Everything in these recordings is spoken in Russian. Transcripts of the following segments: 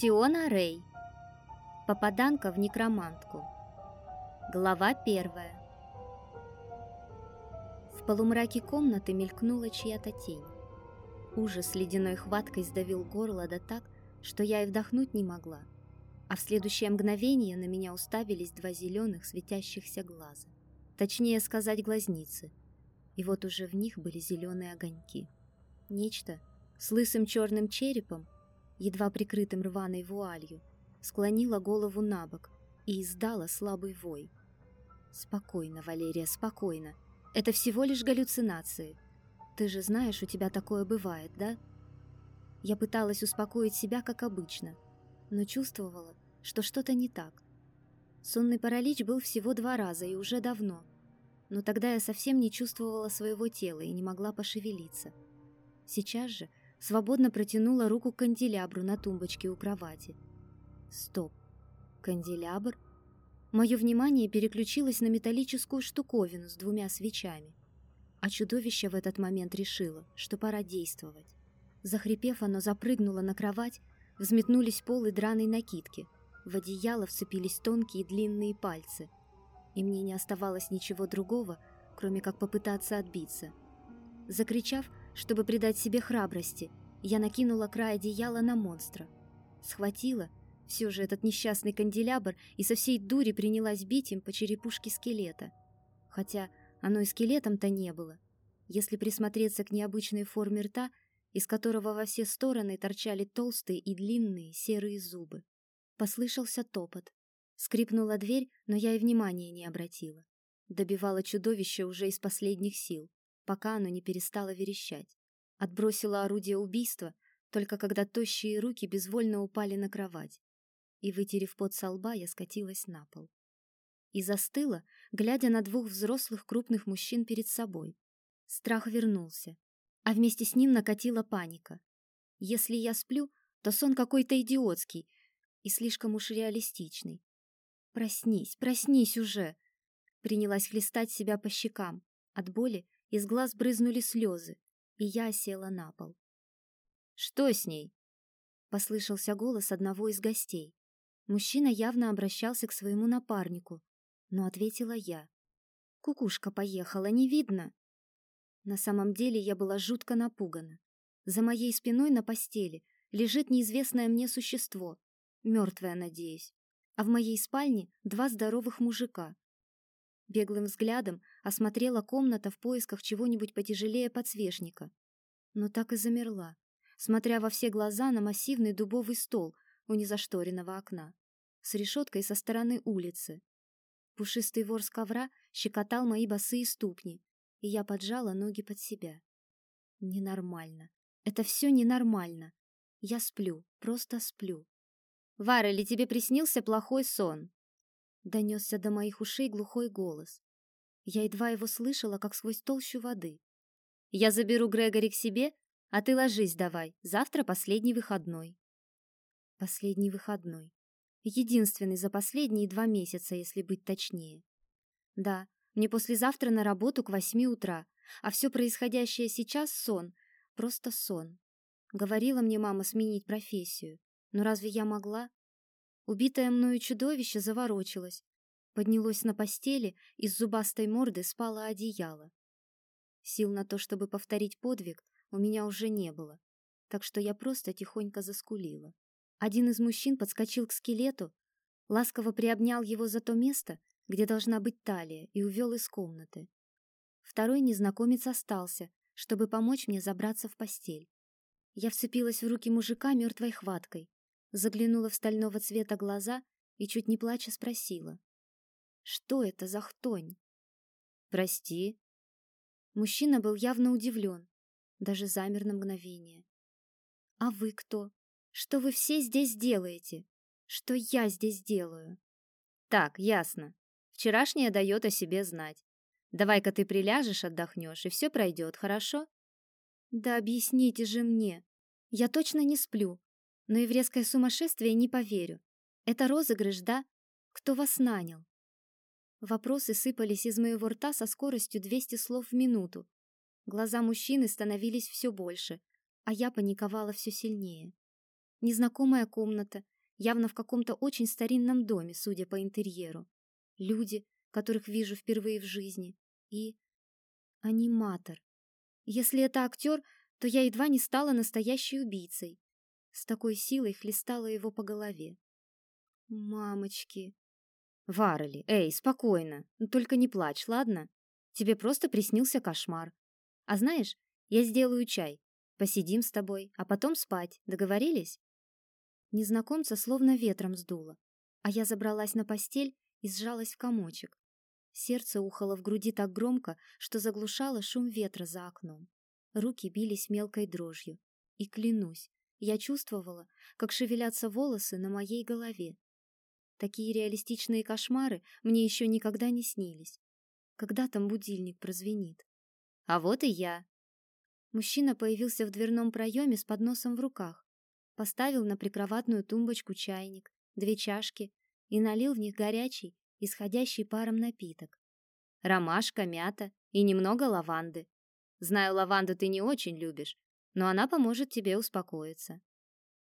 Тиона Рэй. Попаданка в некромантку. Глава первая. В полумраке комнаты мелькнула чья-то тень. Ужас ледяной хваткой сдавил горло да так, что я и вдохнуть не могла. А в следующее мгновение на меня уставились два зеленых светящихся глаза. Точнее сказать, глазницы. И вот уже в них были зеленые огоньки. Нечто с лысым черным черепом едва прикрытым рваной вуалью, склонила голову на бок и издала слабый вой. «Спокойно, Валерия, спокойно. Это всего лишь галлюцинации. Ты же знаешь, у тебя такое бывает, да?» Я пыталась успокоить себя, как обычно, но чувствовала, что что-то не так. Сонный паралич был всего два раза и уже давно, но тогда я совсем не чувствовала своего тела и не могла пошевелиться. Сейчас же свободно протянула руку к канделябру на тумбочке у кровати. Стоп. Канделябр? Мое внимание переключилось на металлическую штуковину с двумя свечами. А чудовище в этот момент решило, что пора действовать. Захрипев, оно запрыгнуло на кровать, взметнулись полы драной накидки. В одеяло вцепились тонкие длинные пальцы. И мне не оставалось ничего другого, кроме как попытаться отбиться. Закричав, чтобы придать себе храбрости, я накинула край одеяла на монстра. Схватила все же этот несчастный канделябр и со всей дури принялась бить им по черепушке скелета. Хотя оно и скелетом-то не было. Если присмотреться к необычной форме рта, из которого во все стороны торчали толстые и длинные серые зубы. Послышался топот. Скрипнула дверь, но я и внимания не обратила. Добивала чудовище уже из последних сил пока оно не перестало верещать. Отбросила орудие убийства, только когда тощие руки безвольно упали на кровать. И, вытерев пот со лба, я скатилась на пол. И застыла, глядя на двух взрослых крупных мужчин перед собой. Страх вернулся, а вместе с ним накатила паника. Если я сплю, то сон какой-то идиотский и слишком уж реалистичный. «Проснись, проснись уже!» Принялась хлестать себя по щекам. От боли из глаз брызнули слезы, и я села на пол. «Что с ней?» — послышался голос одного из гостей. Мужчина явно обращался к своему напарнику, но ответила я. «Кукушка поехала, не видно?» На самом деле я была жутко напугана. За моей спиной на постели лежит неизвестное мне существо, мертвое, надеюсь, а в моей спальне два здоровых мужика, Беглым взглядом осмотрела комната в поисках чего-нибудь потяжелее подсвечника. Но так и замерла, смотря во все глаза на массивный дубовый стол у незашторенного окна, с решеткой со стороны улицы. Пушистый ворс ковра щекотал мои босые ступни, и я поджала ноги под себя. Ненормально. Это все ненормально. Я сплю, просто сплю. «Вара, ли тебе приснился плохой сон?» Донесся до моих ушей глухой голос. Я едва его слышала, как сквозь толщу воды. «Я заберу Грегори к себе, а ты ложись давай, завтра последний выходной». Последний выходной. Единственный за последние два месяца, если быть точнее. Да, мне послезавтра на работу к восьми утра, а все происходящее сейчас — сон, просто сон. Говорила мне мама сменить профессию, но разве я могла? Убитое мною чудовище заворочилось, поднялось на постели, и с зубастой морды спало одеяло. Сил на то, чтобы повторить подвиг, у меня уже не было, так что я просто тихонько заскулила. Один из мужчин подскочил к скелету, ласково приобнял его за то место, где должна быть талия, и увел из комнаты. Второй незнакомец остался, чтобы помочь мне забраться в постель. Я вцепилась в руки мужика мертвой хваткой, заглянула в стального цвета глаза и чуть не плача спросила. «Что это за хтонь?» «Прости». Мужчина был явно удивлен, даже замер на мгновение. «А вы кто? Что вы все здесь делаете? Что я здесь делаю?» «Так, ясно. Вчерашняя дает о себе знать. Давай-ка ты приляжешь, отдохнешь, и все пройдет, хорошо?» «Да объясните же мне. Я точно не сплю. Но и в резкое сумасшествие не поверю. Это розыгрыш, да? Кто вас нанял? Вопросы сыпались из моего рта со скоростью 200 слов в минуту. Глаза мужчины становились все больше, а я паниковала все сильнее. Незнакомая комната, явно в каком-то очень старинном доме, судя по интерьеру. Люди, которых вижу впервые в жизни. И... аниматор. Если это актер, то я едва не стала настоящей убийцей. С такой силой хлестала его по голове. Мамочки. Варели, эй, спокойно. Только не плачь, ладно? Тебе просто приснился кошмар. А знаешь, я сделаю чай. Посидим с тобой, а потом спать. Договорились? Незнакомца словно ветром сдуло, а я забралась на постель и сжалась в комочек. Сердце ухало в груди так громко, что заглушало шум ветра за окном. Руки бились мелкой дрожью. И клянусь, я чувствовала, как шевелятся волосы на моей голове. Такие реалистичные кошмары мне еще никогда не снились. Когда там будильник прозвенит? А вот и я. Мужчина появился в дверном проеме с подносом в руках, поставил на прикроватную тумбочку чайник, две чашки и налил в них горячий, исходящий паром напиток. Ромашка, мята и немного лаванды. Знаю, лаванду ты не очень любишь, но она поможет тебе успокоиться.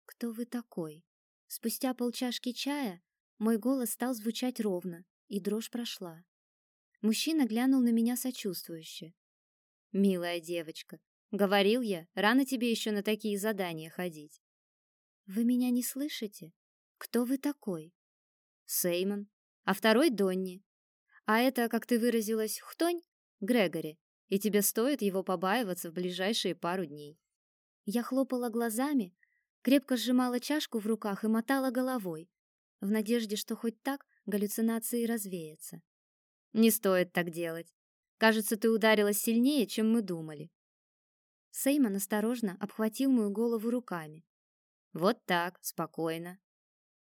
Кто вы такой? Спустя полчашки чая мой голос стал звучать ровно, и дрожь прошла. Мужчина глянул на меня сочувствующе. «Милая девочка, говорил я, рано тебе еще на такие задания ходить». «Вы меня не слышите? Кто вы такой?» «Сеймон, а второй Донни. А это, как ты выразилась, хтонь? Грегори, и тебе стоит его побаиваться в ближайшие пару дней». Я хлопала глазами, крепко сжимала чашку в руках и мотала головой, в надежде, что хоть так галлюцинации развеются. «Не стоит так делать. Кажется, ты ударилась сильнее, чем мы думали». Сеймон осторожно обхватил мою голову руками. «Вот так, спокойно».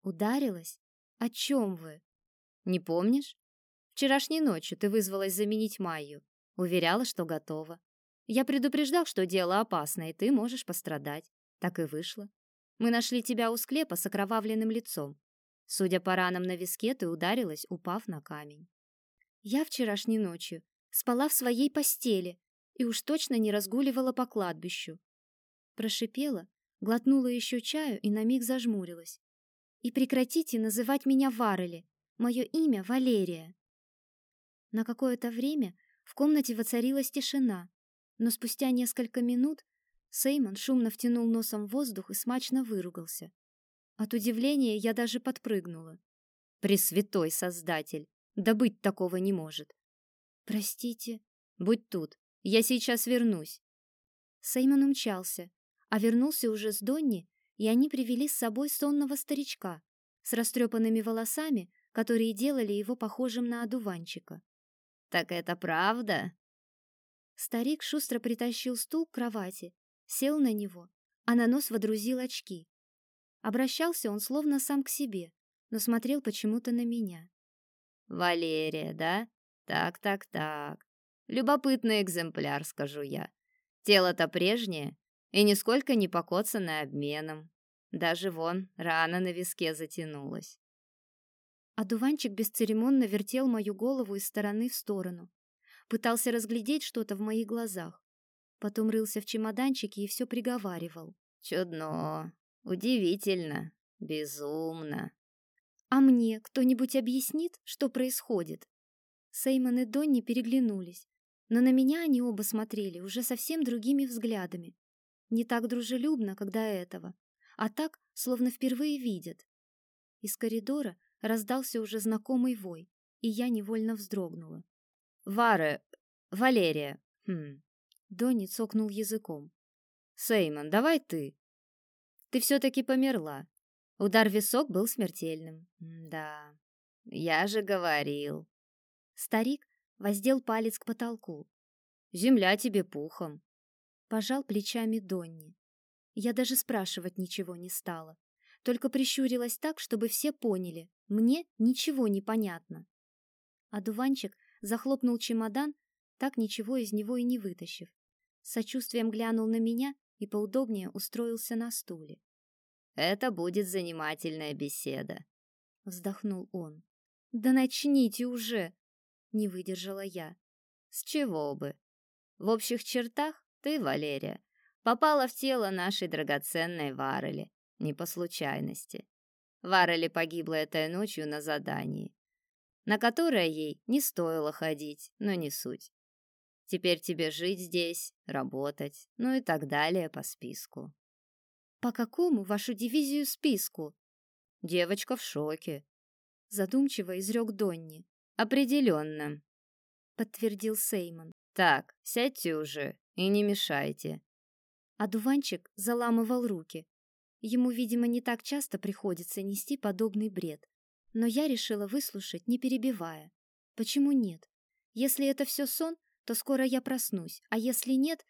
«Ударилась? О чем вы?» «Не помнишь? Вчерашней ночью ты вызвалась заменить Майю. Уверяла, что готова. Я предупреждал, что дело опасное, и ты можешь пострадать. Так и вышло. Мы нашли тебя у склепа с окровавленным лицом. Судя по ранам на виске, ты ударилась, упав на камень. Я вчерашней ночью спала в своей постели и уж точно не разгуливала по кладбищу. Прошипела, глотнула еще чаю и на миг зажмурилась. И прекратите называть меня Варели. Мое имя Валерия. На какое-то время в комнате воцарилась тишина, но спустя несколько минут Сеймон шумно втянул носом воздух и смачно выругался. От удивления я даже подпрыгнула. Пресвятой Создатель! Да быть такого не может. Простите. Будь тут. Я сейчас вернусь. Сеймон умчался, а вернулся уже с Донни, и они привели с собой сонного старичка с растрепанными волосами, которые делали его похожим на одуванчика. «Так это правда?» Старик шустро притащил стул к кровати, сел на него, а на нос водрузил очки. Обращался он словно сам к себе, но смотрел почему-то на меня. «Валерия, да? Так-так-так. Любопытный экземпляр, скажу я. Тело-то прежнее и нисколько не покоцанное обменом. Даже вон, рана на виске затянулась». Одуванчик бесцеремонно вертел мою голову из стороны в сторону. Пытался разглядеть что-то в моих глазах. Потом рылся в чемоданчике и все приговаривал. «Чудно, Удивительно, безумно. А мне кто-нибудь объяснит, что происходит? Сеймон и Донни переглянулись, но на меня они оба смотрели уже совсем другими взглядами. Не так дружелюбно, когда этого, а так, словно впервые видят. Из коридора раздался уже знакомый вой, и я невольно вздрогнула. «Варе... Валерия...» хм. Донни цокнул языком. «Сеймон, давай ты. Ты все-таки померла. Удар в висок был смертельным. да, я же говорил. Старик воздел палец к потолку. Земля тебе пухом. Пожал плечами Донни. Я даже спрашивать ничего не стала. Только прищурилась так, чтобы все поняли. Мне ничего не понятно. А дуванчик захлопнул чемодан, так ничего из него и не вытащив. С сочувствием глянул на меня и поудобнее устроился на стуле. «Это будет занимательная беседа», — вздохнул он. «Да начните уже!» — не выдержала я. «С чего бы? В общих чертах ты, Валерия, попала в тело нашей драгоценной Варели, не по случайности. Варели погибла этой ночью на задании, на которое ей не стоило ходить, но не суть. Теперь тебе жить здесь, работать, ну и так далее по списку. По какому вашу дивизию списку? Девочка в шоке. Задумчиво изрек Донни. Определенно, подтвердил Сеймон. Так, сядьте уже и не мешайте. А дуванчик заламывал руки. Ему, видимо, не так часто приходится нести подобный бред. Но я решила выслушать, не перебивая. Почему нет? Если это все сон, то скоро я проснусь, а если нет,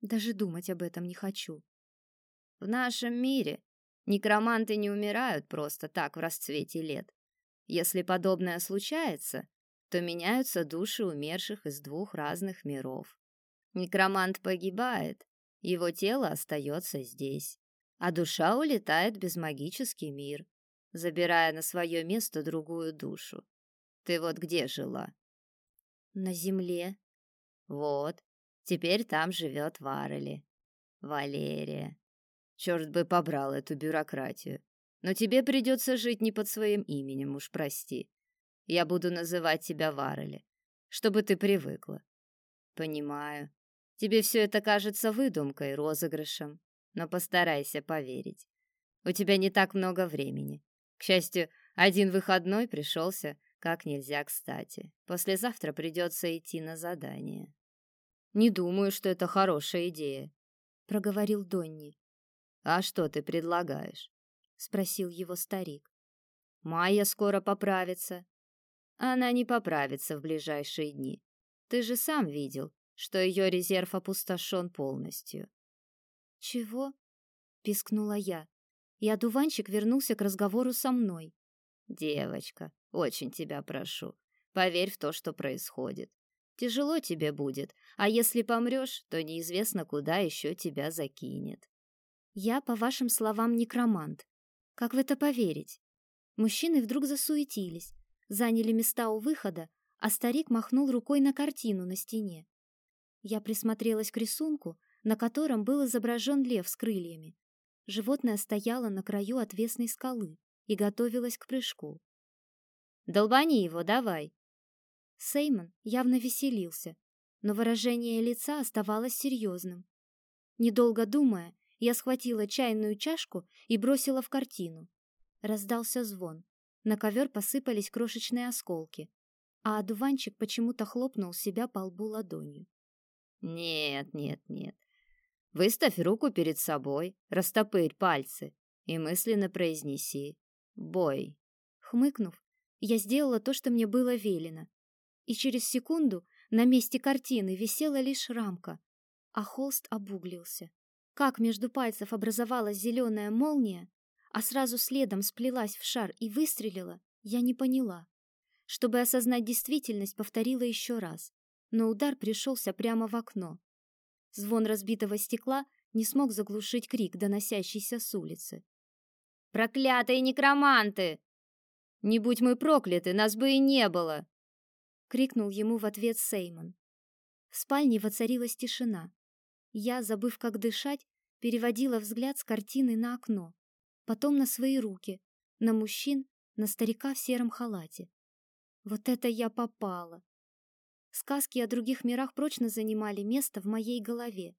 даже думать об этом не хочу. В нашем мире некроманты не умирают просто так в расцвете лет. Если подобное случается, то меняются души умерших из двух разных миров. Некромант погибает, его тело остается здесь, а душа улетает в безмагический мир, забирая на свое место другую душу. Ты вот где жила? На земле, вот, теперь там живет Варели. Валерия. Черт бы побрал эту бюрократию. Но тебе придется жить не под своим именем, уж прости. Я буду называть тебя Варели, чтобы ты привыкла. Понимаю. Тебе все это кажется выдумкой, розыгрышем, но постарайся поверить. У тебя не так много времени. К счастью, один выходной пришелся как нельзя кстати. Послезавтра придется идти на задание. Не думаю, что это хорошая идея, проговорил Донни. А что ты предлагаешь? спросил его старик. Майя скоро поправится. Она не поправится в ближайшие дни. Ты же сам видел, что ее резерв опустошен полностью. Чего? пискнула я. И одуванчик вернулся к разговору со мной. Девочка, очень тебя прошу, поверь в то, что происходит. Тяжело тебе будет, а если помрешь, то неизвестно, куда еще тебя закинет. Я, по вашим словам, некромант. Как в это поверить? Мужчины вдруг засуетились, заняли места у выхода, а старик махнул рукой на картину на стене. Я присмотрелась к рисунку, на котором был изображен лев с крыльями. Животное стояло на краю отвесной скалы и готовилось к прыжку. «Долбани его, давай!» Сеймон явно веселился, но выражение лица оставалось серьезным. Недолго думая, я схватила чайную чашку и бросила в картину. Раздался звон. На ковер посыпались крошечные осколки, а одуванчик почему-то хлопнул себя по лбу ладонью. Нет, нет, нет. Выставь руку перед собой, растопырь пальцы и мысленно произнеси: "Бой". Хмыкнув, я сделала то, что мне было велено, и через секунду на месте картины висела лишь рамка, а холст обуглился. Как между пальцев образовалась зеленая молния, а сразу следом сплелась в шар и выстрелила, я не поняла. Чтобы осознать действительность, повторила еще раз, но удар пришелся прямо в окно. Звон разбитого стекла не смог заглушить крик, доносящийся с улицы. «Проклятые некроманты! Не будь мы прокляты, нас бы и не было!» крикнул ему в ответ Сеймон. В спальне воцарилась тишина. Я, забыв, как дышать, переводила взгляд с картины на окно, потом на свои руки, на мужчин, на старика в сером халате. Вот это я попала. Сказки о других мирах прочно занимали место в моей голове.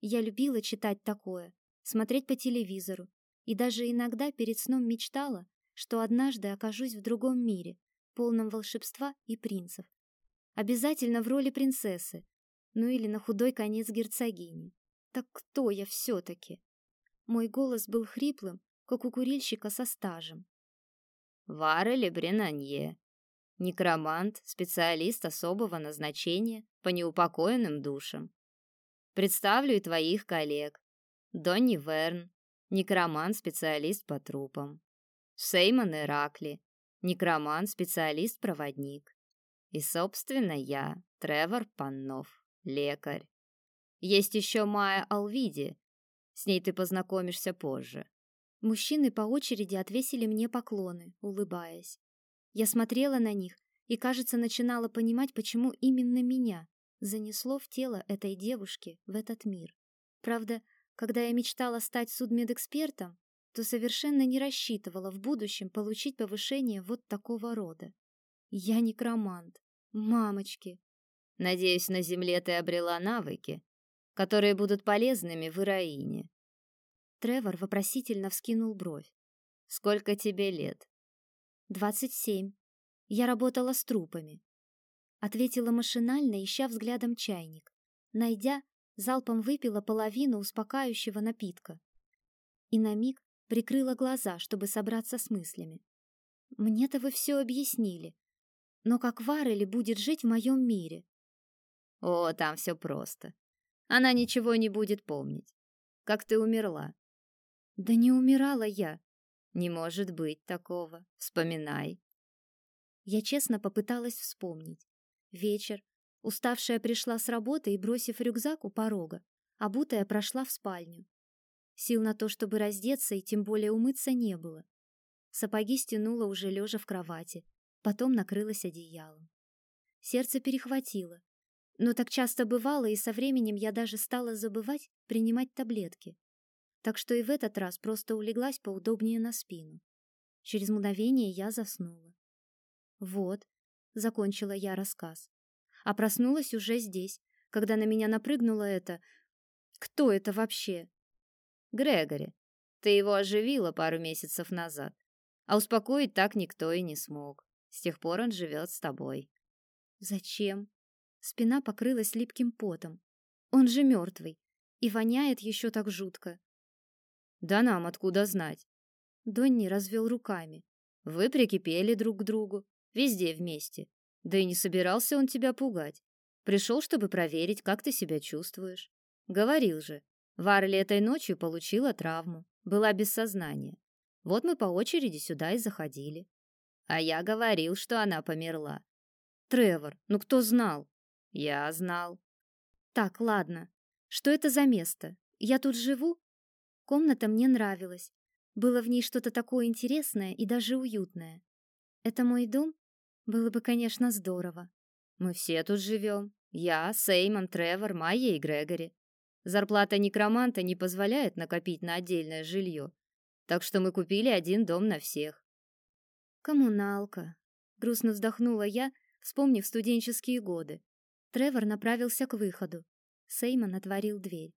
Я любила читать такое, смотреть по телевизору, и даже иногда перед сном мечтала, что однажды окажусь в другом мире, полном волшебства и принцев. Обязательно в роли принцессы, ну или на худой конец герцогини. Так кто я все-таки? Мой голос был хриплым, как у курильщика со стажем. Варели Бренанье. Некромант, специалист особого назначения по неупокоенным душам. Представлю и твоих коллег. Донни Верн, некромант, специалист по трупам. Сеймон Иракли, некромант, специалист-проводник. И, собственно, я, Тревор Паннов, лекарь. Есть еще Майя Алвиди. С ней ты познакомишься позже. Мужчины по очереди отвесили мне поклоны, улыбаясь. Я смотрела на них и, кажется, начинала понимать, почему именно меня занесло в тело этой девушки в этот мир. Правда, когда я мечтала стать судмедэкспертом, то совершенно не рассчитывала в будущем получить повышение вот такого рода. Я некромант. Мамочки. Надеюсь, на земле ты обрела навыки, которые будут полезными в Ираине. Тревор вопросительно вскинул бровь. Сколько тебе лет? «Двадцать семь. Я работала с трупами». Ответила машинально, ища взглядом чайник. Найдя, залпом выпила половину успокаивающего напитка. И на миг прикрыла глаза, чтобы собраться с мыслями. «Мне-то вы все объяснили. Но как Варели будет жить в моем мире?» «О, там все просто. Она ничего не будет помнить. Как ты умерла?» «Да не умирала я. Не может быть такого. Вспоминай. Я честно попыталась вспомнить. Вечер. Уставшая пришла с работы и, бросив рюкзак у порога, обутая прошла в спальню. Сил на то, чтобы раздеться и тем более умыться, не было. Сапоги стянула уже лежа в кровати, потом накрылась одеялом. Сердце перехватило. Но так часто бывало, и со временем я даже стала забывать принимать таблетки так что и в этот раз просто улеглась поудобнее на спину. Через мгновение я заснула. Вот, закончила я рассказ. А проснулась уже здесь, когда на меня напрыгнуло это... Кто это вообще? Грегори. Ты его оживила пару месяцев назад. А успокоить так никто и не смог. С тех пор он живет с тобой. Зачем? Спина покрылась липким потом. Он же мертвый. И воняет еще так жутко. Да нам откуда знать? Донни развел руками. Вы прикипели друг к другу, везде вместе. Да и не собирался он тебя пугать. Пришел, чтобы проверить, как ты себя чувствуешь. Говорил же, Варли этой ночью получила травму, была без сознания. Вот мы по очереди сюда и заходили. А я говорил, что она померла. Тревор, ну кто знал? Я знал. Так, ладно. Что это за место? Я тут живу? Комната мне нравилась. Было в ней что-то такое интересное и даже уютное. Это мой дом? Было бы, конечно, здорово. Мы все тут живем. Я, Сеймон, Тревор, Майя и Грегори. Зарплата некроманта не позволяет накопить на отдельное жилье. Так что мы купили один дом на всех. Коммуналка. Грустно вздохнула я, вспомнив студенческие годы. Тревор направился к выходу. Сеймон отворил дверь.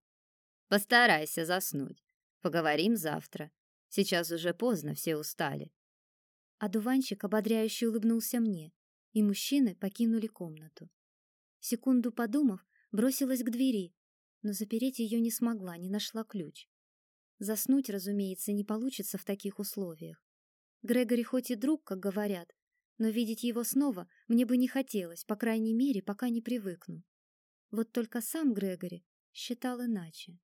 Постарайся заснуть. Поговорим завтра. Сейчас уже поздно, все устали. А дуванчик ободряюще улыбнулся мне, и мужчины покинули комнату. Секунду подумав, бросилась к двери, но запереть ее не смогла, не нашла ключ. Заснуть, разумеется, не получится в таких условиях. Грегори хоть и друг, как говорят, но видеть его снова мне бы не хотелось, по крайней мере, пока не привыкну. Вот только сам Грегори считал иначе.